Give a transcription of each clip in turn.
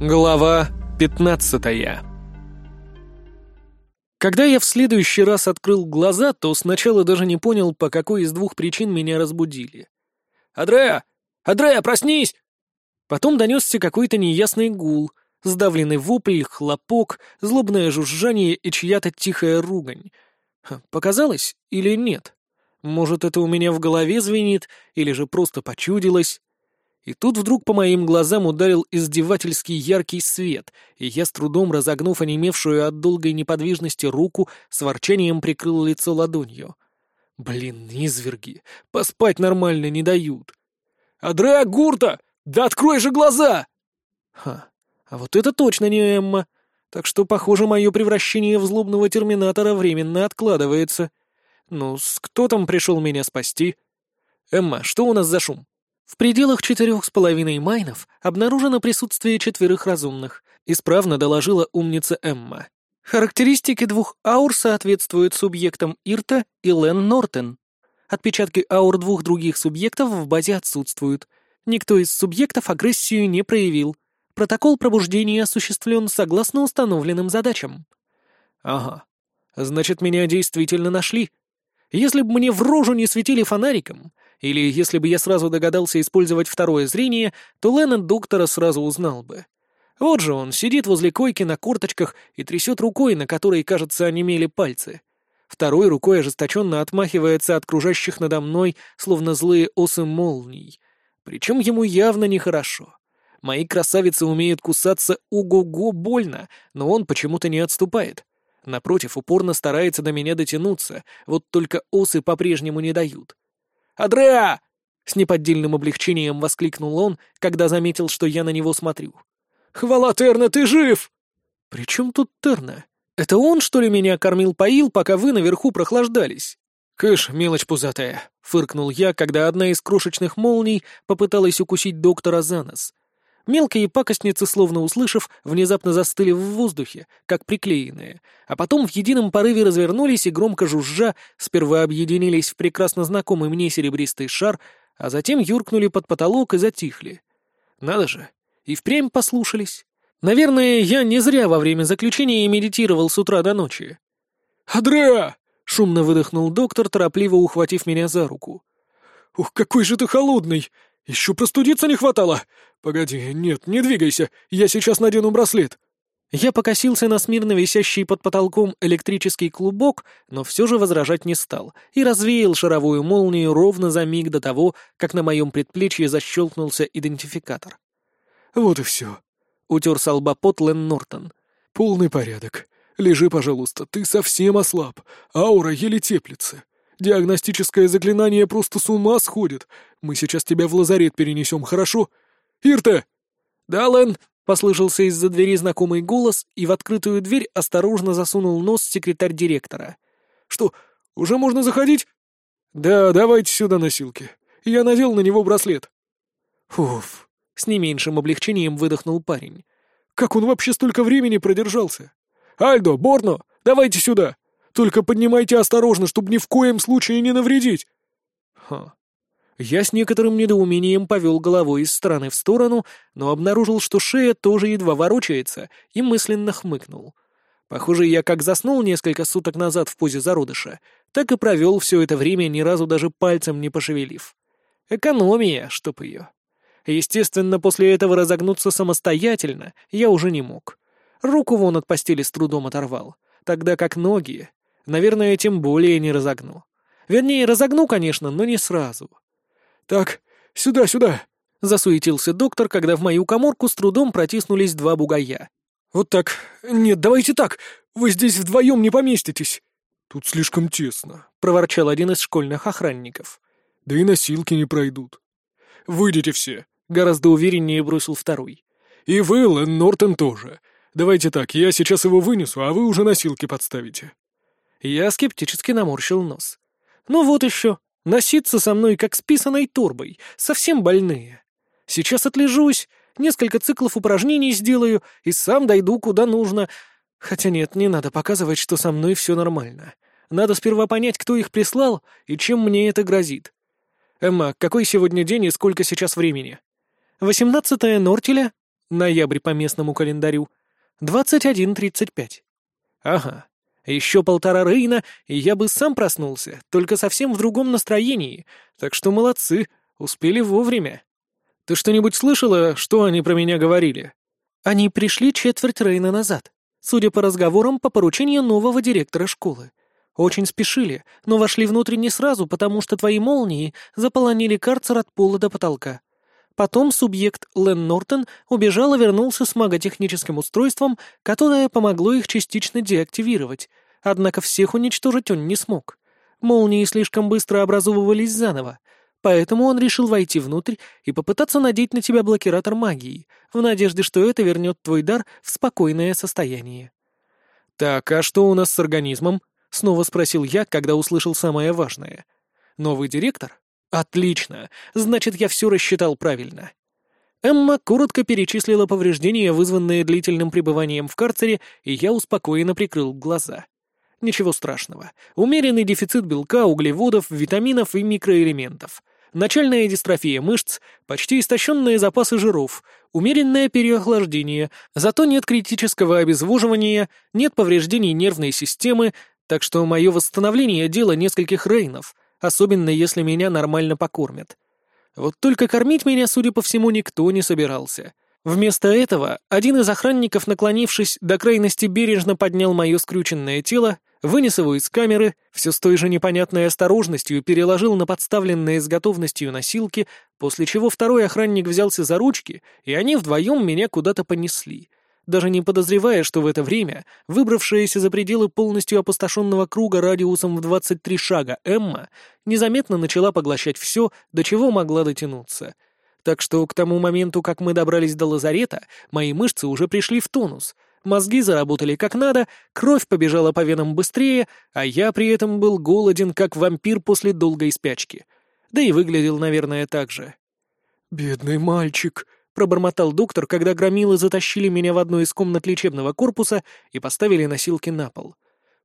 Глава 15 Когда я в следующий раз открыл глаза, то сначала даже не понял, по какой из двух причин меня разбудили. «Адреа! Адреа, проснись!» Потом донесся какой-то неясный гул, сдавленный вопль, хлопок, злобное жужжание и чья-то тихая ругань. Показалось или нет? Может, это у меня в голове звенит, или же просто почудилось? И тут вдруг по моим глазам ударил издевательский яркий свет, и я, с трудом разогнув онемевшую от долгой неподвижности руку, с ворчанием прикрыл лицо ладонью. Блин, изверги, поспать нормально не дают. «Адреа Гурта! Да открой же глаза!» Ха, а вот это точно не Эмма. Так что, похоже, мое превращение в злобного терминатора временно откладывается. Ну, кто там пришел меня спасти? Эмма, что у нас за шум? В пределах четырех с половиной майнов обнаружено присутствие четверых разумных, исправно доложила умница Эмма. Характеристики двух аур соответствуют субъектам Ирта и Лен Нортен. Отпечатки аур двух других субъектов в базе отсутствуют. Никто из субъектов агрессию не проявил. Протокол пробуждения осуществлен согласно установленным задачам. Ага. Значит, меня действительно нашли. Если бы мне в рожу не светили фонариком, или если бы я сразу догадался использовать второе зрение, то Леннон доктора сразу узнал бы. Вот же он, сидит возле койки на корточках и трясет рукой, на которой, кажется, онемели пальцы. Второй рукой ожесточенно отмахивается от кружащих надо мной, словно злые осы молний. Причем ему явно нехорошо. Мои красавицы умеют кусаться ого-го больно, но он почему-то не отступает. Напротив, упорно старается до меня дотянуться, вот только осы по-прежнему не дают. «Адреа!» — с неподдельным облегчением воскликнул он, когда заметил, что я на него смотрю. «Хвала Терна, ты жив!» «При чем тут Терна? Это он, что ли, меня кормил-поил, пока вы наверху прохлаждались?» «Кыш, мелочь пузатая!» — фыркнул я, когда одна из крошечных молний попыталась укусить доктора за нос. Мелкие пакостницы, словно услышав, внезапно застыли в воздухе, как приклеенные, а потом в едином порыве развернулись и, громко жужжа, сперва объединились в прекрасно знакомый мне серебристый шар, а затем юркнули под потолок и затихли. Надо же, и впрямь послушались. Наверное, я не зря во время заключения медитировал с утра до ночи. «Адреа!» — шумно выдохнул доктор, торопливо ухватив меня за руку. «Ух, какой же ты холодный! Еще простудиться не хватало! «Погоди, нет, не двигайся, я сейчас надену браслет». Я покосился на смирно висящий под потолком электрический клубок, но все же возражать не стал и развеял шаровую молнию ровно за миг до того, как на моем предплечье защелкнулся идентификатор. «Вот и все», — утер с лба Лен Нортон. «Полный порядок. Лежи, пожалуйста, ты совсем ослаб. Аура еле теплится. Диагностическое заклинание просто с ума сходит. Мы сейчас тебя в лазарет перенесем, хорошо?» «Ирта!» «Да, Лэн!» — послышался из-за двери знакомый голос, и в открытую дверь осторожно засунул нос секретарь директора. «Что, уже можно заходить?» «Да, давайте сюда носилки. Я надел на него браслет». «Уф!» — с не меньшим облегчением выдохнул парень. «Как он вообще столько времени продержался?» «Альдо, Борно, давайте сюда! Только поднимайте осторожно, чтобы ни в коем случае не навредить!» «Ха, я с некоторым недоумением повел головой из стороны в сторону, но обнаружил, что шея тоже едва ворочается, и мысленно хмыкнул. Похоже, я как заснул несколько суток назад в позе зародыша, так и провел все это время, ни разу даже пальцем не пошевелив. Экономия, чтоб ее. Естественно, после этого разогнуться самостоятельно я уже не мог. Руку вон от постели с трудом оторвал, тогда как ноги, наверное, тем более не разогну. Вернее, разогну, конечно, но не сразу. «Так, сюда, сюда!» — засуетился доктор, когда в мою коморку с трудом протиснулись два бугая. «Вот так. Нет, давайте так. Вы здесь вдвоем не поместитесь». «Тут слишком тесно», — проворчал один из школьных охранников. «Да и носилки не пройдут». «Выйдите все», — гораздо увереннее бросил второй. «И вы, Лэн Нортон, тоже. Давайте так, я сейчас его вынесу, а вы уже носилки подставите». Я скептически наморщил нос. «Ну вот еще. Носиться со мной, как с писаной торбой, совсем больные. Сейчас отлежусь, несколько циклов упражнений сделаю и сам дойду куда нужно. Хотя нет, не надо показывать, что со мной все нормально. Надо сперва понять, кто их прислал и чем мне это грозит. Эмма, какой сегодня день и сколько сейчас времени? Восемнадцатое Нортеля? ноябрь по местному календарю, 21.35. Ага, еще полтора Рейна, и я бы сам проснулся, только совсем в другом настроении, так что молодцы, успели вовремя. Ты что-нибудь слышала, что они про меня говорили? Они пришли четверть Рейна назад, судя по разговорам, по поручению нового директора школы. Очень спешили, но вошли внутрь не сразу, потому что твои молнии заполонили карцер от пола до потолка. Потом субъект Лен Нортон убежал и вернулся с маготехническим устройством, которое помогло их частично деактивировать, однако всех уничтожить он не смог. Молнии слишком быстро образовывались заново, поэтому он решил войти внутрь и попытаться надеть на тебя блокиратор магии, в надежде, что это вернет твой дар в спокойное состояние. «Так, а что у нас с организмом?» — снова спросил я, когда услышал самое важное. «Новый директор? Отлично! Значит, я все рассчитал правильно». Эмма коротко перечислила повреждения, вызванные длительным пребыванием в карцере, и я успокоенно прикрыл глаза. Ничего страшного. Умеренный дефицит белка, углеводов, витаминов и микроэлементов. Начальная дистрофия мышц, почти истощенные запасы жиров, умеренное переохлаждение, зато нет критического обезвоживания, нет повреждений нервной системы, так что мое восстановление — дело нескольких рейнов, особенно если меня нормально покормят. Вот только кормить меня, судя по всему, никто не собирался. Вместо этого один из охранников, наклонившись до крайности, бережно поднял мое скрюченное тело, вынес его из камеры, все с той же непонятной осторожностью переложил на подставленные с готовностью носилки, после чего второй охранник взялся за ручки, и они вдвоем меня куда-то понесли, даже не подозревая, что в это время выбравшаяся за пределы полностью опустошенного круга радиусом в 23 шага Эмма незаметно начала поглощать все, до чего могла дотянуться. Так что к тому моменту, как мы добрались до лазарета, мои мышцы уже пришли в тонус, мозги заработали как надо, кровь побежала по венам быстрее, а я при этом был голоден, как вампир после долгой спячки. Да и выглядел, наверное, так же. «Бедный мальчик», пробормотал доктор, когда громилы затащили меня в одну из комнат лечебного корпуса и поставили носилки на пол.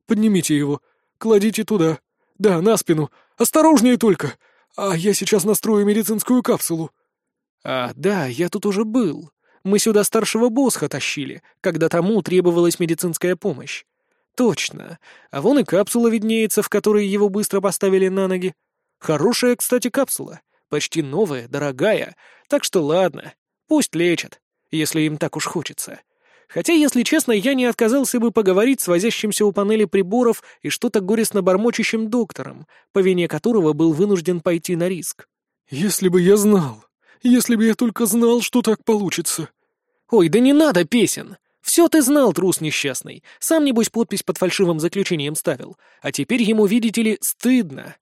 «Поднимите его. Кладите туда. Да, на спину. Осторожнее только. А я сейчас настрою медицинскую капсулу». «А, да, я тут уже был. Мы сюда старшего босха тащили, когда тому требовалась медицинская помощь. Точно. А вон и капсула виднеется, в которой его быстро поставили на ноги. Хорошая, кстати, капсула. Почти новая, дорогая. Так что ладно, Пусть лечат, если им так уж хочется. Хотя, если честно, я не отказался бы поговорить с возящимся у панели приборов и что-то горестно бормочущим доктором, по вине которого был вынужден пойти на риск. «Если бы я знал! Если бы я только знал, что так получится!» «Ой, да не надо песен! Все ты знал, трус несчастный. Сам, небось, подпись под фальшивым заключением ставил. А теперь ему, видите ли, стыдно.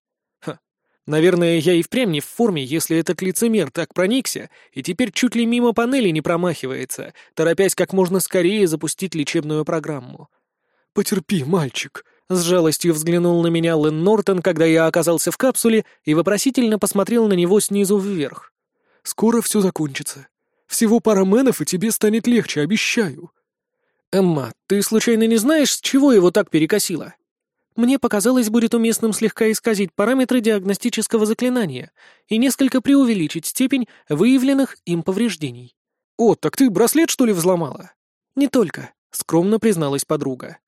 Наверное, я и впрямь не в форме, если этот лицемер так проникся и теперь чуть ли мимо панели не промахивается, торопясь как можно скорее запустить лечебную программу. «Потерпи, мальчик», — с жалостью взглянул на меня Лэн Нортон, когда я оказался в капсуле и вопросительно посмотрел на него снизу вверх. «Скоро все закончится. Всего пара мэнов, и тебе станет легче, обещаю». «Эмма, ты случайно не знаешь, с чего его так перекосило?» Мне показалось, будет уместным слегка исказить параметры диагностического заклинания и несколько преувеличить степень выявленных им повреждений. «О, так ты браслет, что ли, взломала?» «Не только», — скромно призналась подруга.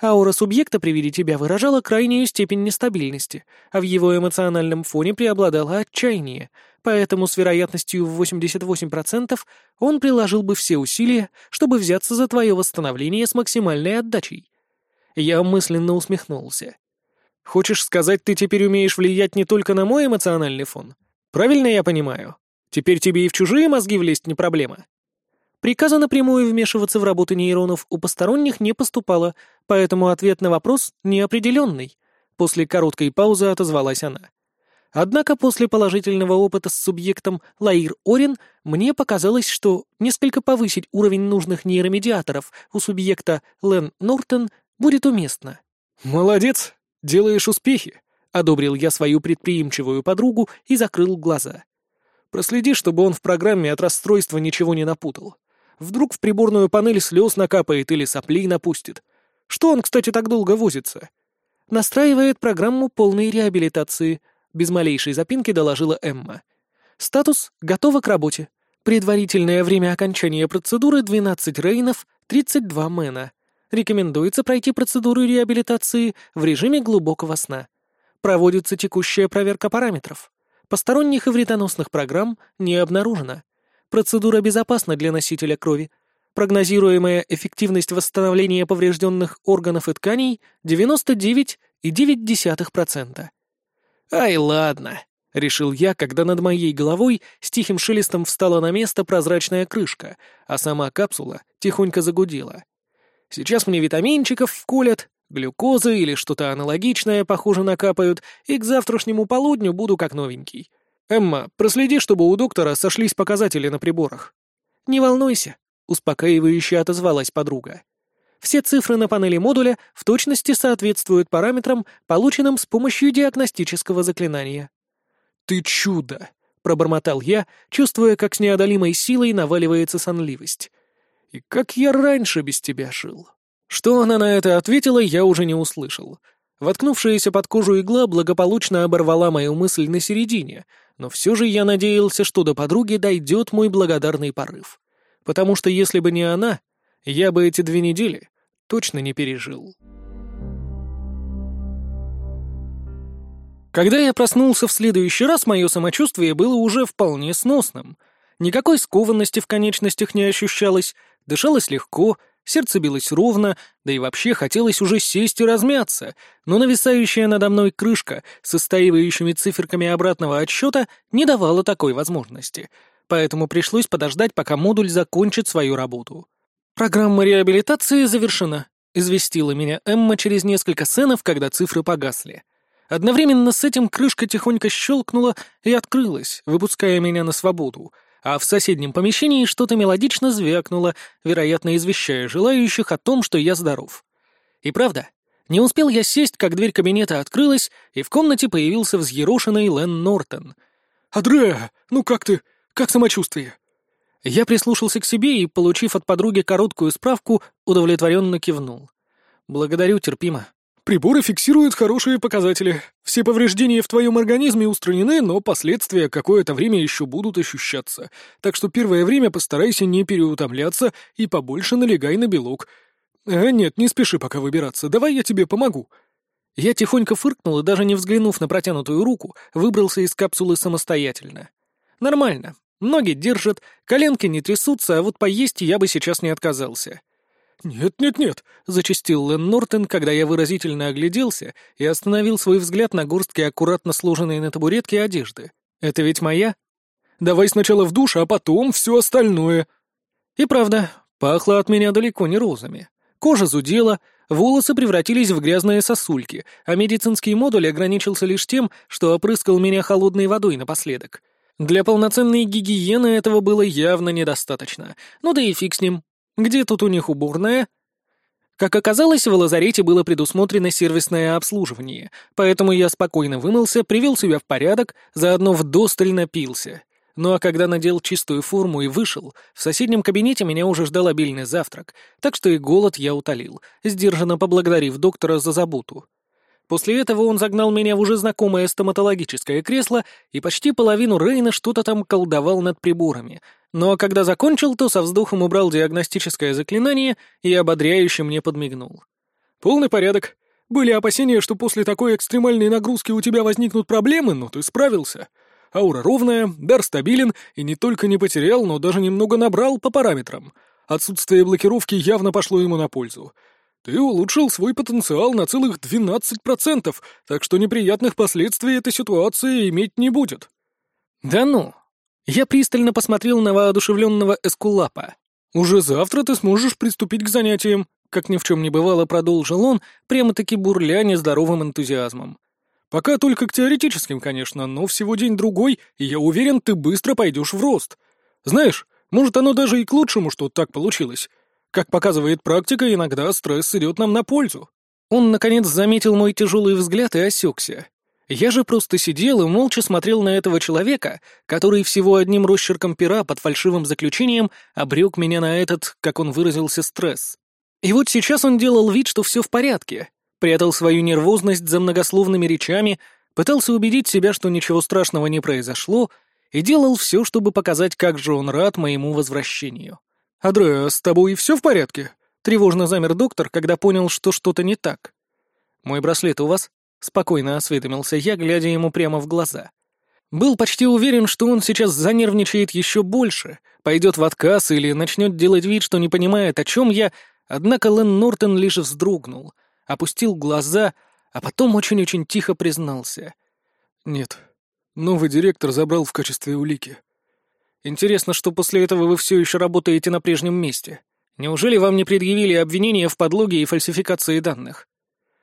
Аура субъекта при виде тебя выражала крайнюю степень нестабильности, а в его эмоциональном фоне преобладало отчаяние, поэтому с вероятностью в 88% он приложил бы все усилия, чтобы взяться за твое восстановление с максимальной отдачей. Я мысленно усмехнулся. «Хочешь сказать, ты теперь умеешь влиять не только на мой эмоциональный фон? Правильно я понимаю? Теперь тебе и в чужие мозги влезть не проблема?» Приказа напрямую вмешиваться в работу нейронов у посторонних не поступало, поэтому ответ на вопрос неопределенный. После короткой паузы отозвалась она. Однако после положительного опыта с субъектом Лаир Орин мне показалось, что несколько повысить уровень нужных нейромедиаторов у субъекта Лен Нортон будет уместно». «Молодец, делаешь успехи», — одобрил я свою предприимчивую подругу и закрыл глаза. «Проследи, чтобы он в программе от расстройства ничего не напутал. Вдруг в приборную панель слез накапает или соплей напустит. Что он, кстати, так долго возится?» «Настраивает программу полной реабилитации», — без малейшей запинки доложила Эмма. «Статус готова к работе. Предварительное время окончания процедуры 12 рейнов, 32 мэна. Рекомендуется пройти процедуру реабилитации в режиме глубокого сна. Проводится текущая проверка параметров. Посторонних и вредоносных программ не обнаружено. Процедура безопасна для носителя крови. Прогнозируемая эффективность восстановления поврежденных органов и тканей 99,9%. Ай, ладно. — решил я, когда над моей головой с тихим шелестом встала на место прозрачная крышка, а сама капсула тихонько загудела. «Сейчас мне витаминчиков вколят, глюкозы или что-то аналогичное, похоже, накапают, и к завтрашнему полудню буду как новенький. Эмма, проследи, чтобы у доктора сошлись показатели на приборах». «Не волнуйся», — успокаивающе отозвалась подруга. Все цифры на панели модуля в точности соответствуют параметрам, полученным с помощью диагностического заклинания. «Ты чудо!» — пробормотал я, чувствуя, как с неодолимой силой наваливается сонливость. «И как я раньше без тебя жил?» Что она на это ответила, я уже не услышал. Воткнувшаяся под кожу игла благополучно оборвала мою мысль на середине, но все же я надеялся, что до подруги дойдет мой благодарный порыв. Потому что если бы не она, я бы эти две недели точно не пережил. Когда я проснулся в следующий раз, мое самочувствие было уже вполне сносным. Никакой скованности в конечностях не ощущалось, дышалось легко, сердце билось ровно, да и вообще хотелось уже сесть и размяться, но нависающая надо мной крышка с истаивающими циферками обратного отсчета не давала такой возможности, поэтому пришлось подождать, пока модуль закончит свою работу. «Программа реабилитации завершена», — известила меня Эмма через несколько сценов, когда цифры погасли. Одновременно с этим крышка тихонько щелкнула и открылась, выпуская меня на свободу, а в соседнем помещении что-то мелодично звякнуло, вероятно, извещая желающих о том, что я здоров. И правда, не успел я сесть, как дверь кабинета открылась, и в комнате появился взъерошенный Лен Нортон. «Адреа, ну как ты? Как самочувствие?» Я прислушался к себе и, получив от подруги короткую справку, удовлетворенно кивнул. «Благодарю, терпимо. Приборы фиксируют хорошие показатели. Все повреждения в твоем организме устранены, но последствия какое-то время еще будут ощущаться. Так что первое время постарайся не переутомляться и побольше налегай на белок. А нет, не спеши пока выбираться. Давай я тебе помогу. Я тихонько фыркнул и, даже не взглянув на протянутую руку, выбрался из капсулы самостоятельно. Нормально. Ноги держат, коленки не трясутся, а вот поесть я бы сейчас не отказался. «Нет-нет-нет», — зачастил Лэн Нортон, когда я выразительно огляделся и остановил свой взгляд на горстке аккуратно сложенной на табуретке одежды. «Это ведь моя?» «Давай сначала в душ, а потом все остальное». И правда, пахло от меня далеко не розами. Кожа зудела, волосы превратились в грязные сосульки, а медицинский модуль ограничился лишь тем, что опрыскал меня холодной водой напоследок. Для полноценной гигиены этого было явно недостаточно. Ну да и фиг с ним, где тут у них уборная? Как оказалось, в лазарете было предусмотрено сервисное обслуживание, поэтому я спокойно вымылся, привел себя в порядок, заодно вдосталь напился. Ну а когда надел чистую форму и вышел, в соседнем кабинете меня уже ждал обильный завтрак, так что и голод я утолил, сдержанно поблагодарив доктора за заботу. После этого он загнал меня в уже знакомое стоматологическое кресло и почти половину Рейна что-то там колдовал над приборами, а когда закончил, то со вздохом убрал диагностическое заклинание и ободряюще мне подмигнул. «Полный порядок. Были опасения, что после такой экстремальной нагрузки у тебя возникнут проблемы, но ты справился. Аура ровная, дар стабилен и не только не потерял, но даже немного набрал по параметрам. Отсутствие блокировки явно пошло ему на пользу. Ты улучшил свой потенциал на целых 12%, так что неприятных последствий эта ситуация иметь не будет». «Да ну!» Я пристально посмотрел на воодушевленного Эскулапа. «Уже завтра ты сможешь приступить к занятиям», как ни в чем не бывало, продолжил он, прямо-таки бурля нездоровым энтузиазмом. «Пока только к теоретическим, конечно, но всего день-другой, и я уверен, ты быстро пойдешь в рост. Знаешь, может, оно даже и к лучшему, что так получилось. Как показывает практика, иногда стресс идет нам на пользу». Он, наконец, заметил мой тяжелый взгляд и осекся. Я же просто сидел и молча смотрел на этого человека, который всего одним росчерком пера под фальшивым заключением обрек меня на этот, как он выразился, стресс. И вот сейчас он делал вид, что все в порядке, прятал свою нервозность за многословными речами, пытался убедить себя, что ничего страшного не произошло, и делал все, чтобы показать, как же он рад моему возвращению. «Адреа, с тобой все в порядке?» Тревожно замер доктор, когда понял, что что-то не так. «Мой браслет у вас?» — спокойно осведомился я, глядя ему прямо в глаза. Был почти уверен, что он сейчас занервничает еще больше, пойдет в отказ или начнет делать вид, что не понимает, о чем я, однако Лэн Нортон лишь вздрогнул, опустил глаза, а потом очень-очень тихо признался. «Нет, новый директор забрал в качестве улики». «Интересно, что после этого вы все еще работаете на прежнем месте?» Неужели вам не предъявили обвинения в подлоге и фальсификации данных?»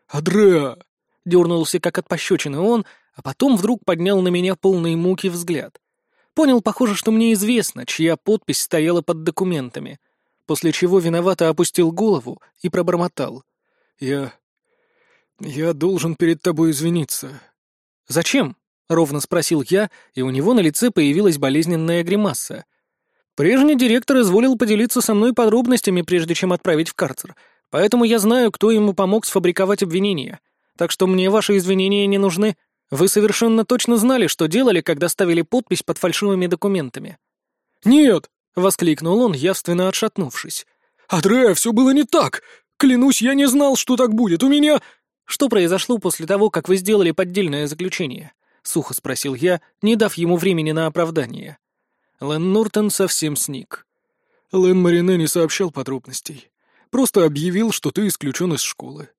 «Адреа!» — дернулся как от пощечины он, а потом вдруг поднял на меня полный муки взгляд. Понял, похоже, что мне известно, чья подпись стояла под документами, после чего виновато опустил голову и пробормотал. «Я... я должен перед тобой извиниться». «Зачем?» — ровно спросил я, и у него на лице появилась болезненная гримаса — Прежний директор изволил поделиться со мной подробностями, прежде чем отправить в карцер, поэтому я знаю, кто ему помог сфабриковать обвинения. Так что мне ваши извинения не нужны. Вы совершенно точно знали, что делали, когда ставили подпись под фальшивыми документами». «Нет!» — воскликнул он, явственно отшатнувшись. «Адрея, все было не так! Клянусь, я не знал, что так будет! У меня...» «Что произошло после того, как вы сделали поддельное заключение?» — сухо спросил я, не дав ему времени на оправдание. Лэн Нортон совсем сник. Лэн Марине не сообщал подробностей. Просто объявил, что ты исключен из школы.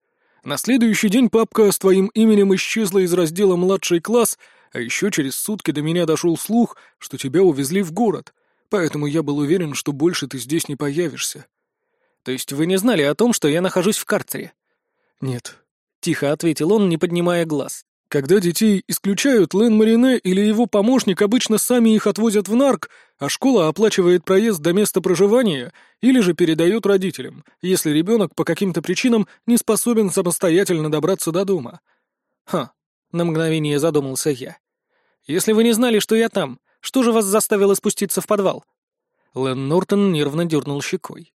На следующий день папка с твоим именем исчезла из раздела «Младший класс», а еще через сутки до меня дошел слух, что тебя увезли в город, поэтому я был уверен, что больше ты здесь не появишься. То есть вы не знали о том, что я нахожусь в карцере? Нет. Тихо ответил он, не поднимая глаз. Когда детей исключают, Лэн Марине или его помощник обычно сами их отвозят в нарк, а школа оплачивает проезд до места проживания или же передает родителям, если ребенок по каким-то причинам не способен самостоятельно добраться до дома. Ха, на мгновение задумался я. Если вы не знали, что я там, что же вас заставило спуститься в подвал? Лэн Нортон нервно дернул щекой.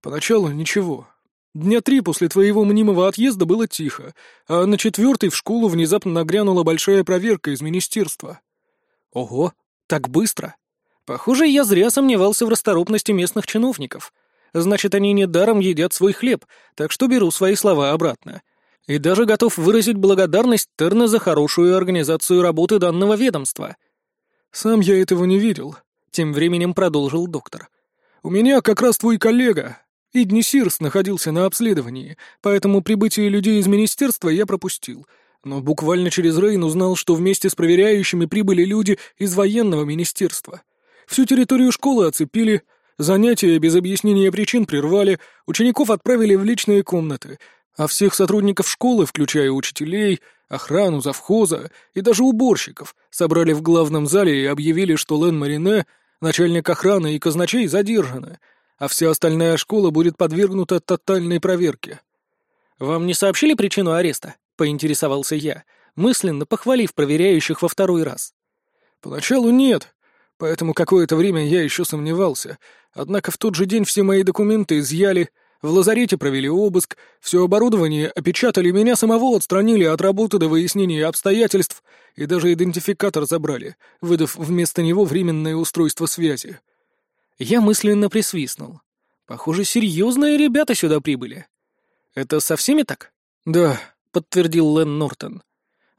Поначалу ничего, Дня три после твоего мнимого отъезда было тихо, а на четвертый в школу внезапно нагрянула большая проверка из министерства. Ого, так быстро. Похоже, я зря сомневался в расторопности местных чиновников. Значит, они недаром едят свой хлеб, так что беру свои слова обратно. И даже готов выразить благодарность Терна за хорошую организацию работы данного ведомства. Сам я этого не видел, тем временем продолжил доктор. У меня как раз твой коллега, Идни Сирс находился на обследовании, поэтому прибытие людей из министерства я пропустил. Но буквально через Рейн узнал, что вместе с проверяющими прибыли люди из военного министерства. Всю территорию школы оцепили, занятия без объяснения причин прервали, учеников отправили в личные комнаты, а всех сотрудников школы, включая учителей, охрану, завхоза и даже уборщиков, собрали в главном зале и объявили, что Лен Марине, начальник охраны и казначей задержаны — а вся остальная школа будет подвергнута тотальной проверке. «Вам не сообщили причину ареста?» — поинтересовался я, мысленно похвалив проверяющих во второй раз. «Поначалу нет, поэтому какое-то время я еще сомневался, однако в тот же день все мои документы изъяли, в лазарете провели обыск, все оборудование опечатали, меня самого отстранили от работы до выяснения обстоятельств и даже идентификатор забрали, выдав вместо него временное устройство связи. Я мысленно присвистнул. Похоже, серьезные ребята сюда прибыли. Это со всеми так? Да, подтвердил Лэн Нортон.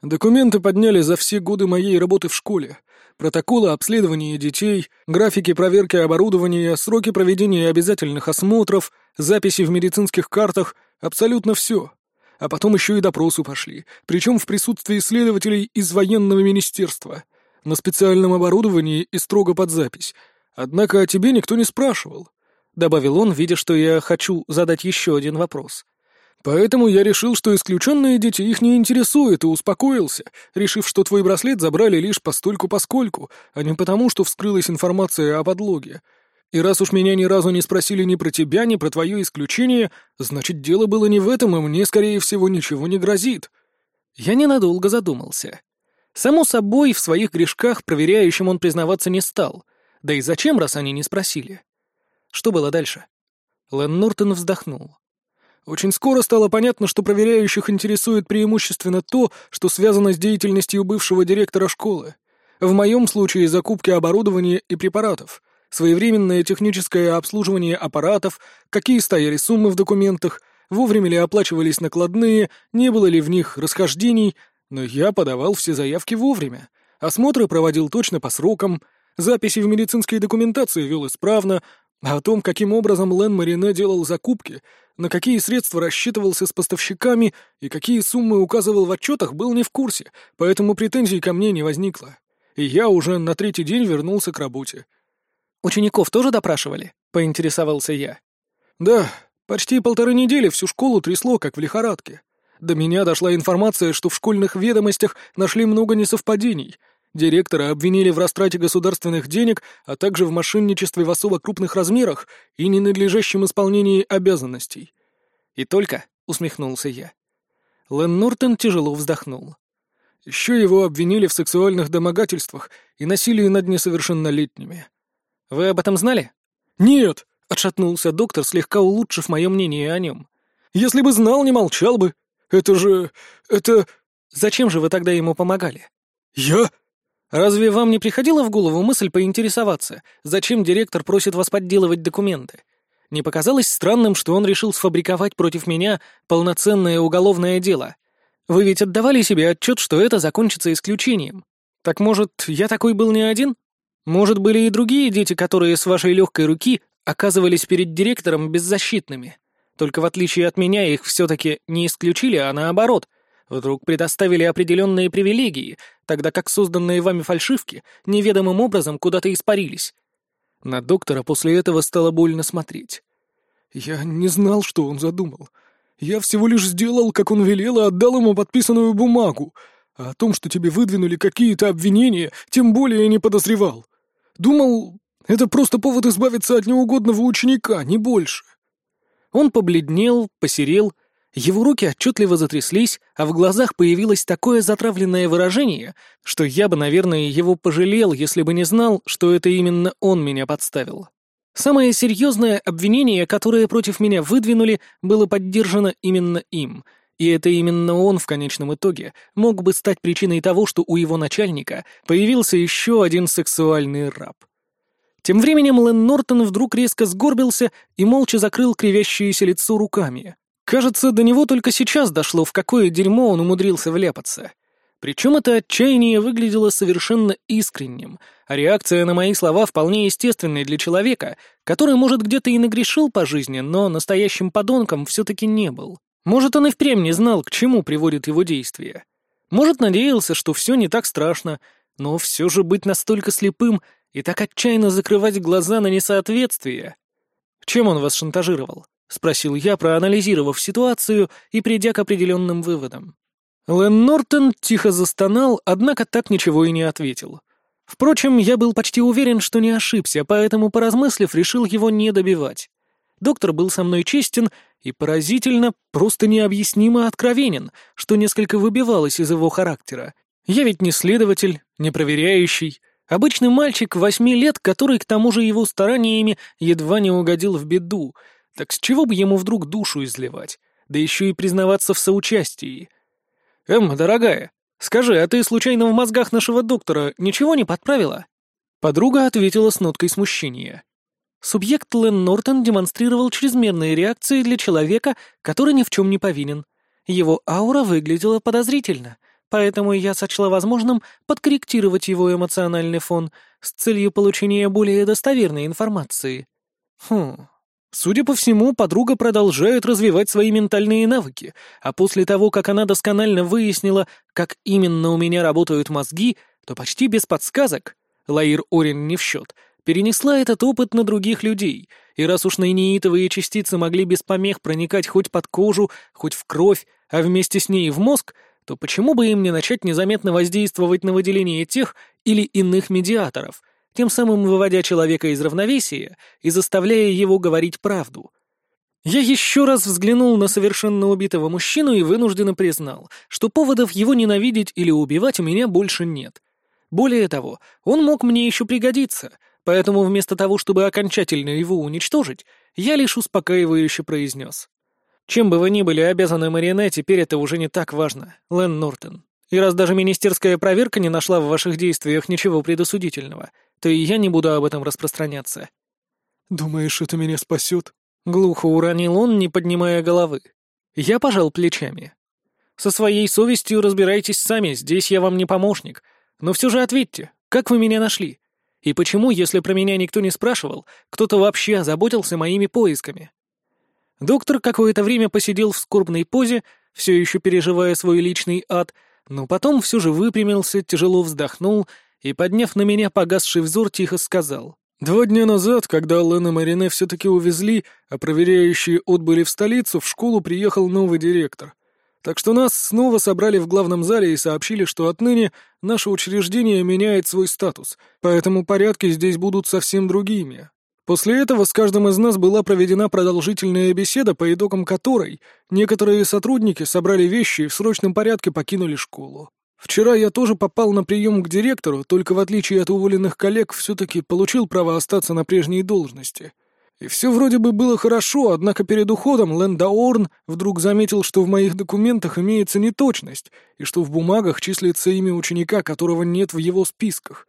Документы подняли за все годы моей работы в школе. Протоколы обследования детей, графики проверки оборудования, сроки проведения обязательных осмотров, записи в медицинских картах, абсолютно все. А потом еще и допросы пошли, причем в присутствии следователей из военного министерства. На специальном оборудовании и строго под запись, Однако о тебе никто не спрашивал», — добавил он, видя, что я хочу задать еще один вопрос. «Поэтому я решил, что исключенные дети их не интересуют, и успокоился, решив, что твой браслет забрали лишь постольку-поскольку, а не потому, что вскрылась информация о подлоге. И раз уж меня ни разу не спросили ни про тебя, ни про твое исключение, значит, дело было не в этом, и мне, скорее всего, ничего не грозит». Я ненадолго задумался. Само собой, в своих грешках проверяющим он признаваться не стал — да и зачем, раз они не спросили? Что было дальше? Лэн Нортон вздохнул. Очень скоро стало понятно, что проверяющих интересует преимущественно то, что связано с деятельностью бывшего директора школы. В моем случае закупки оборудования и препаратов, своевременное техническое обслуживание аппаратов, какие стояли суммы в документах, вовремя ли оплачивались накладные, не было ли в них расхождений, но я подавал все заявки вовремя. Осмотры проводил точно по срокам, записи в медицинской документации вел исправно, а о том, каким образом Лен Марине делал закупки, на какие средства рассчитывался с поставщиками и какие суммы указывал в отчетах, был не в курсе, поэтому претензий ко мне не возникло. И я уже на третий день вернулся к работе. «Учеников тоже допрашивали?» — поинтересовался я. «Да, почти полторы недели всю школу трясло, как в лихорадке. До меня дошла информация, что в школьных ведомостях нашли много несовпадений. Директора обвинили в растрате государственных денег, а также в мошенничестве в особо крупных размерах и ненадлежащем исполнении обязанностей. «И только?» — усмехнулся я. Лэн Нортон тяжело вздохнул. Еще его обвинили в сексуальных домогательствах и насилии над несовершеннолетними. «Вы об этом знали?» «Нет», — отшатнулся доктор, слегка улучшив мое мнение о нем. «Если бы знал, не молчал бы. Это же... это...» «Зачем же вы тогда ему помогали?» «Я?» «Разве вам не приходила в голову мысль поинтересоваться, зачем директор просит вас подделывать документы? Не показалось странным, что он решил сфабриковать против меня полноценное уголовное дело? Вы ведь отдавали себе отчет, что это закончится исключением. Так может, я такой был не один? Может, были и другие дети, которые с вашей легкой руки оказывались перед директором беззащитными?» Только в отличие от меня их все-таки не исключили, а наоборот. Вдруг предоставили определенные привилегии, тогда как созданные вами фальшивки неведомым образом куда-то испарились. На доктора после этого стало больно смотреть. Я не знал, что он задумал. Я всего лишь сделал, как он велел, и отдал ему подписанную бумагу. А о том, что тебе выдвинули какие-то обвинения, тем более не подозревал. Думал, это просто повод избавиться от неугодного ученика, не больше. Он побледнел, посерел, его руки отчетливо затряслись, а в глазах появилось такое затравленное выражение, что я бы, наверное, его пожалел, если бы не знал, что это именно он меня подставил. Самое серьезное обвинение, которое против меня выдвинули, было поддержано именно им, и это именно он в конечном итоге мог бы стать причиной того, что у его начальника появился еще один сексуальный раб. Тем временем Лэн Нортон вдруг резко сгорбился и молча закрыл кривящееся лицо руками. Кажется, до него только сейчас дошло, в какое дерьмо он умудрился вляпаться. Причем это отчаяние выглядело совершенно искренним, а реакция на мои слова вполне естественной для человека, который, может, где-то и нагрешил по жизни, но настоящим подонком все-таки не был. Может, он и впрямь не знал, к чему приводит его действия. Может, надеялся, что все не так страшно, но все же быть настолько слепым и так отчаянно закрывать глаза на несоответствие. Чем он вас шантажировал? — спросил я, проанализировав ситуацию и придя к определенным выводам. Лэн Нортон тихо застонал, однако так ничего и не ответил. Впрочем, я был почти уверен, что не ошибся, поэтому, поразмыслив, решил его не добивать. Доктор был со мной честен и поразительно, просто необъяснимо откровенен, что несколько выбивалось из его характера. Я ведь не следователь, не проверяющий, Обычный мальчик восьми лет, который к тому же его стараниями едва не угодил в беду. Так с чего бы ему вдруг душу изливать? Да еще и признаваться в соучастии. «Эмма, дорогая, скажи, а ты случайно в мозгах нашего доктора ничего не подправила?» Подруга ответила с ноткой смущения. Субъект Лен Нортон демонстрировал чрезмерные реакции для человека, который ни в чем не повинен. Его аура выглядела подозрительно — поэтому я сочла возможным подкорректировать его эмоциональный фон с целью получения более достоверной информации. Хм. Судя по всему, подруга продолжает развивать свои ментальные навыки, а после того, как она досконально выяснила, как именно у меня работают мозги, то почти без подсказок, Лаир Орин не в счет, перенесла этот опыт на других людей, и раз уж нейнитовые частицы могли без помех проникать хоть под кожу, хоть в кровь, а вместе с ней в мозг, то почему бы им не начать незаметно воздействовать на выделение тех или иных медиаторов, тем самым выводя человека из равновесия и заставляя его говорить правду? Я еще раз взглянул на совершенно убитого мужчину и вынужденно признал, что поводов его ненавидеть или убивать у меня больше нет. Более того, он мог мне еще пригодиться, поэтому вместо того, чтобы окончательно его уничтожить, я лишь успокаивающе произнес. Чем бы вы ни были обязаны Марине, теперь это уже не так важно, Лэн Нортон. И раз даже министерская проверка не нашла в ваших действиях ничего предосудительного, то и я не буду об этом распространяться». «Думаешь, это меня спасет?» — глухо уронил он, не поднимая головы. Я пожал плечами. «Со своей совестью разбирайтесь сами, здесь я вам не помощник. Но все же ответьте, как вы меня нашли? И почему, если про меня никто не спрашивал, кто-то вообще озаботился моими поисками?» Доктор какое-то время посидел в скорбной позе, все еще переживая свой личный ад, но потом все же выпрямился, тяжело вздохнул и, подняв на меня погасший взор, тихо сказал. «Два дня назад, когда Лена Марине все-таки увезли, а проверяющие отбыли в столицу, в школу приехал новый директор. Так что нас снова собрали в главном зале и сообщили, что отныне наше учреждение меняет свой статус, поэтому порядки здесь будут совсем другими. После этого с каждым из нас была проведена продолжительная беседа, по итогам которой некоторые сотрудники собрали вещи и в срочном порядке покинули школу. Вчера я тоже попал на прием к директору, только в отличие от уволенных коллег все-таки получил право остаться на прежней должности. И все вроде бы было хорошо, однако перед уходом Лэндаорн вдруг заметил, что в моих документах имеется неточность, и что в бумагах числится имя ученика, которого нет в его списках.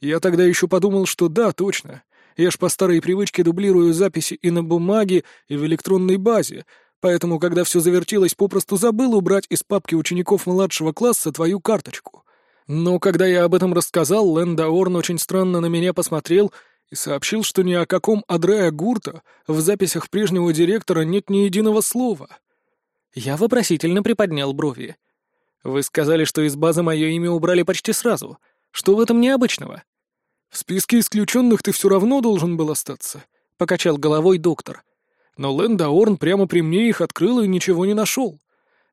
Я тогда еще подумал, что да, точно — я ж по старой привычке дублирую записи и на бумаге, и в электронной базе, поэтому, когда все завертелось, попросту забыл убрать из папки учеников младшего класса твою карточку. Но когда я об этом рассказал, Лэнда Орн очень странно на меня посмотрел и сообщил, что ни о каком Адреа Гурта в записях прежнего директора нет ни единого слова. Я вопросительно приподнял брови. «Вы сказали, что из базы мое имя убрали почти сразу. Что в этом необычного?» «В списке исключенных ты все равно должен был остаться», — покачал головой доктор. «Но Лэнда Орн прямо при мне их открыл и ничего не нашел.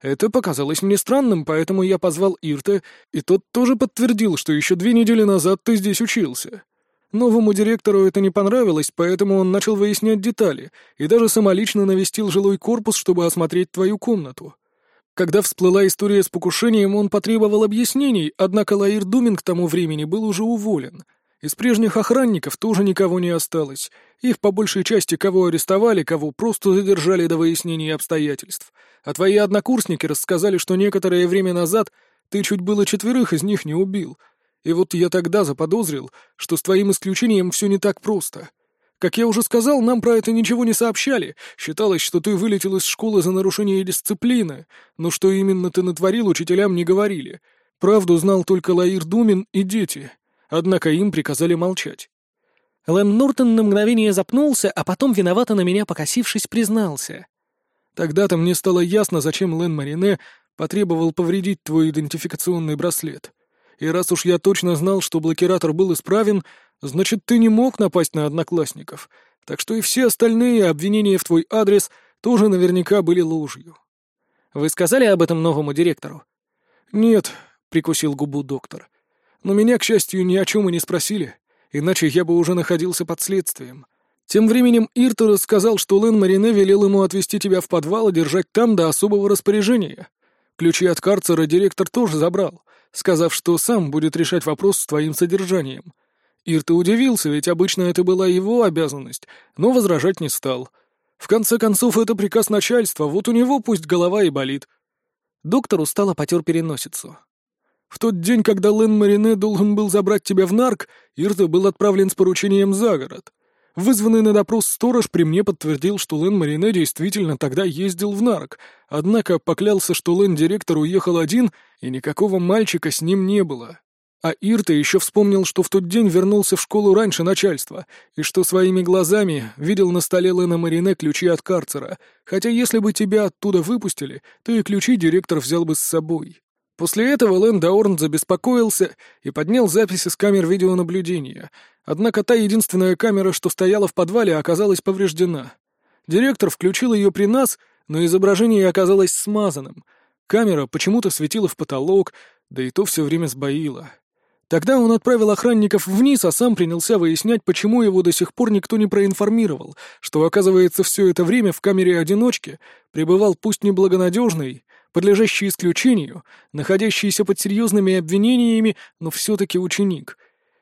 Это показалось мне странным, поэтому я позвал Ирта, и тот тоже подтвердил, что еще две недели назад ты здесь учился. Новому директору это не понравилось, поэтому он начал выяснять детали и даже самолично навестил жилой корпус, чтобы осмотреть твою комнату. Когда всплыла история с покушением, он потребовал объяснений, однако Лаир Думин к тому времени был уже уволен — из прежних охранников тоже никого не осталось. Их по большей части кого арестовали, кого просто задержали до выяснения обстоятельств. А твои однокурсники рассказали, что некоторое время назад ты чуть было четверых из них не убил. И вот я тогда заподозрил, что с твоим исключением все не так просто. Как я уже сказал, нам про это ничего не сообщали. Считалось, что ты вылетел из школы за нарушение дисциплины, но что именно ты натворил, учителям не говорили. Правду знал только Лаир Думин и дети однако им приказали молчать. Лэм Нортон на мгновение запнулся, а потом, виновато на меня покосившись, признался. «Тогда-то мне стало ясно, зачем Лэн Марине потребовал повредить твой идентификационный браслет. И раз уж я точно знал, что блокиратор был исправен, значит, ты не мог напасть на одноклассников, так что и все остальные обвинения в твой адрес тоже наверняка были ложью». «Вы сказали об этом новому директору?» «Нет», — прикусил губу доктор. Но меня, к счастью, ни о чем и не спросили, иначе я бы уже находился под следствием. Тем временем Иртур сказал, что Лэн Марине велел ему отвезти тебя в подвал и держать там до особого распоряжения. Ключи от карцера директор тоже забрал, сказав, что сам будет решать вопрос с твоим содержанием. Ирта удивился, ведь обычно это была его обязанность, но возражать не стал. В конце концов, это приказ начальства, вот у него пусть голова и болит. Доктор устало потер переносицу. В тот день, когда Лэн Марине должен был забрать тебя в нарк, Ирта был отправлен с поручением за город. Вызванный на допрос сторож при мне подтвердил, что Лэн Марине действительно тогда ездил в нарк, однако поклялся, что Лэн-директор уехал один, и никакого мальчика с ним не было. А Ирта еще вспомнил, что в тот день вернулся в школу раньше начальства, и что своими глазами видел на столе Лэна Марине ключи от карцера, хотя если бы тебя оттуда выпустили, то и ключи директор взял бы с собой. После этого Лэн Даорн забеспокоился и поднял записи с камер видеонаблюдения. Однако та единственная камера, что стояла в подвале, оказалась повреждена. Директор включил ее при нас, но изображение оказалось смазанным. Камера почему-то светила в потолок, да и то все время сбоила. Тогда он отправил охранников вниз, а сам принялся выяснять, почему его до сих пор никто не проинформировал, что, оказывается, все это время в камере одиночки пребывал пусть неблагонадежный, подлежащий исключению, находящийся под серьезными обвинениями, но все-таки ученик.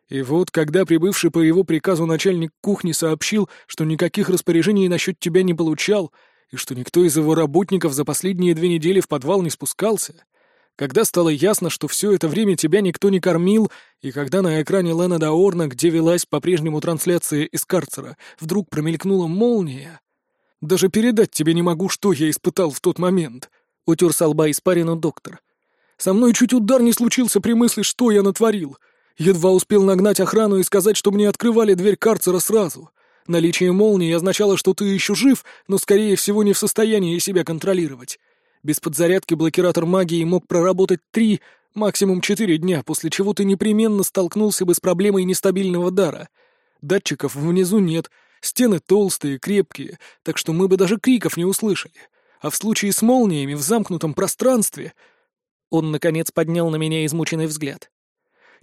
И вот, когда прибывший по его приказу начальник кухни сообщил, что никаких распоряжений насчет тебя не получал, и что никто из его работников за последние две недели в подвал не спускался, Когда стало ясно, что все это время тебя никто не кормил, и когда на экране Лена Даорна, где велась по-прежнему трансляция из карцера, вдруг промелькнула молния... Даже передать тебе не могу, что я испытал в тот момент. Утер со лба испарину доктор. Со мной чуть удар не случился при мысли, что я натворил. Едва успел нагнать охрану и сказать, что мне открывали дверь карцера сразу. Наличие молнии означало, что ты еще жив, но, скорее всего, не в состоянии себя контролировать. Без подзарядки блокиратор магии мог проработать три, максимум четыре дня, после чего ты непременно столкнулся бы с проблемой нестабильного дара. Датчиков внизу нет, стены толстые, крепкие, так что мы бы даже криков не услышали. А в случае с молниями в замкнутом пространстве... Он, наконец, поднял на меня измученный взгляд.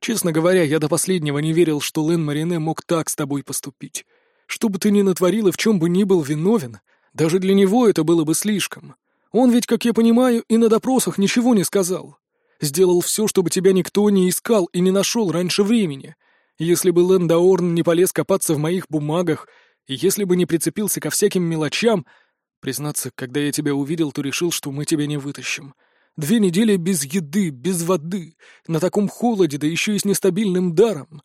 Честно говоря, я до последнего не верил, что Лен Марине мог так с тобой поступить. Что бы ты ни натворил и в чем бы ни был виновен, даже для него это было бы слишком. Он ведь, как я понимаю, и на допросах ничего не сказал. Сделал все, чтобы тебя никто не искал и не нашел раньше времени. Если бы Лэндаорн не полез копаться в моих бумагах, если бы не прицепился ко всяким мелочам... Признаться, когда я тебя увидел, то решил, что мы тебя не вытащим. Две недели без еды, без воды, на таком холоде, да еще и с нестабильным даром.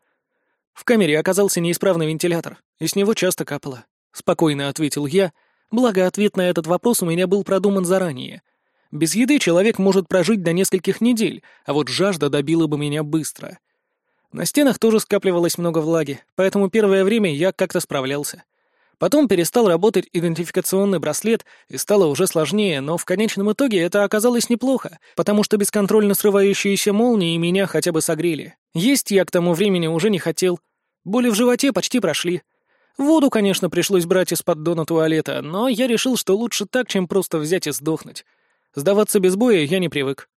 В камере оказался неисправный вентилятор, и с него часто капало. Спокойно ответил я, Благо, ответ на этот вопрос у меня был продуман заранее. Без еды человек может прожить до нескольких недель, а вот жажда добила бы меня быстро. На стенах тоже скапливалось много влаги, поэтому первое время я как-то справлялся. Потом перестал работать идентификационный браслет, и стало уже сложнее, но в конечном итоге это оказалось неплохо, потому что бесконтрольно срывающиеся молнии меня хотя бы согрели. Есть я к тому времени уже не хотел. Боли в животе почти прошли, Воду, конечно, пришлось брать из поддона туалета, но я решил, что лучше так, чем просто взять и сдохнуть. Сдаваться без боя я не привык.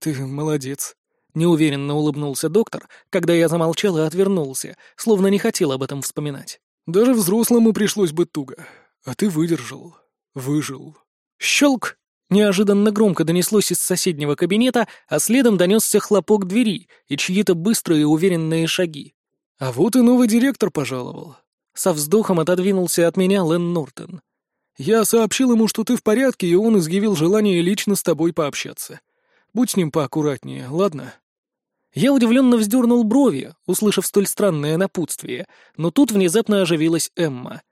«Ты молодец», — неуверенно улыбнулся доктор, когда я замолчал и отвернулся, словно не хотел об этом вспоминать. «Даже взрослому пришлось бы туго. А ты выдержал. Выжил». «Щелк!» Неожиданно громко донеслось из соседнего кабинета, а следом донесся хлопок двери и чьи-то быстрые уверенные шаги. «А вот и новый директор пожаловал. Со вздохом отодвинулся от меня Лэн Нортон. «Я сообщил ему, что ты в порядке, и он изъявил желание лично с тобой пообщаться. Будь с ним поаккуратнее, ладно?» Я удивленно вздернул брови, услышав столь странное напутствие, но тут внезапно оживилась Эмма.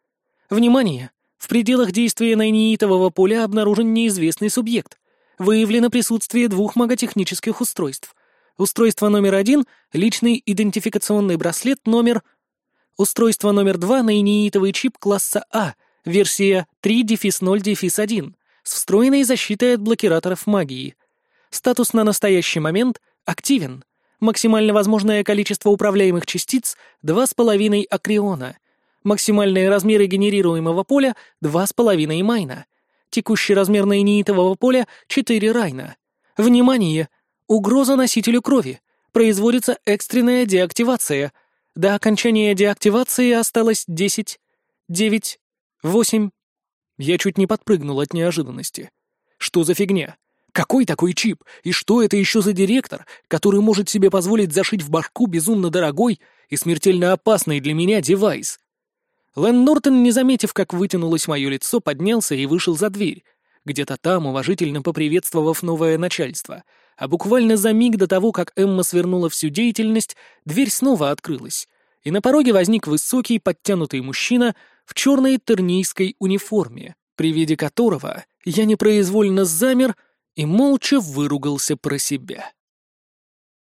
«Внимание! В пределах действия найнеитового поля обнаружен неизвестный субъект. Выявлено присутствие двух маготехнических устройств. Устройство номер один — личный идентификационный браслет номер Устройство номер два — наиниитовый чип класса А, версия 3-0-1, с встроенной защитой от блокираторов магии. Статус на настоящий момент активен. Максимально возможное количество управляемых частиц — 2,5 акриона. Максимальные размеры генерируемого поля — 2,5 майна. Текущий размер наиниитового поля — 4 райна. Внимание! Угроза носителю крови. Производится экстренная деактивация — до окончания деактивации осталось десять, девять, восемь. Я чуть не подпрыгнул от неожиданности. Что за фигня? Какой такой чип? И что это еще за директор, который может себе позволить зашить в башку безумно дорогой и смертельно опасный для меня девайс? Лэн Нортон, не заметив, как вытянулось мое лицо, поднялся и вышел за дверь, где-то там, уважительно поприветствовав новое начальство — а буквально за миг до того, как Эмма свернула всю деятельность, дверь снова открылась, и на пороге возник высокий, подтянутый мужчина в черной тернийской униформе, при виде которого я непроизвольно замер и молча выругался про себя.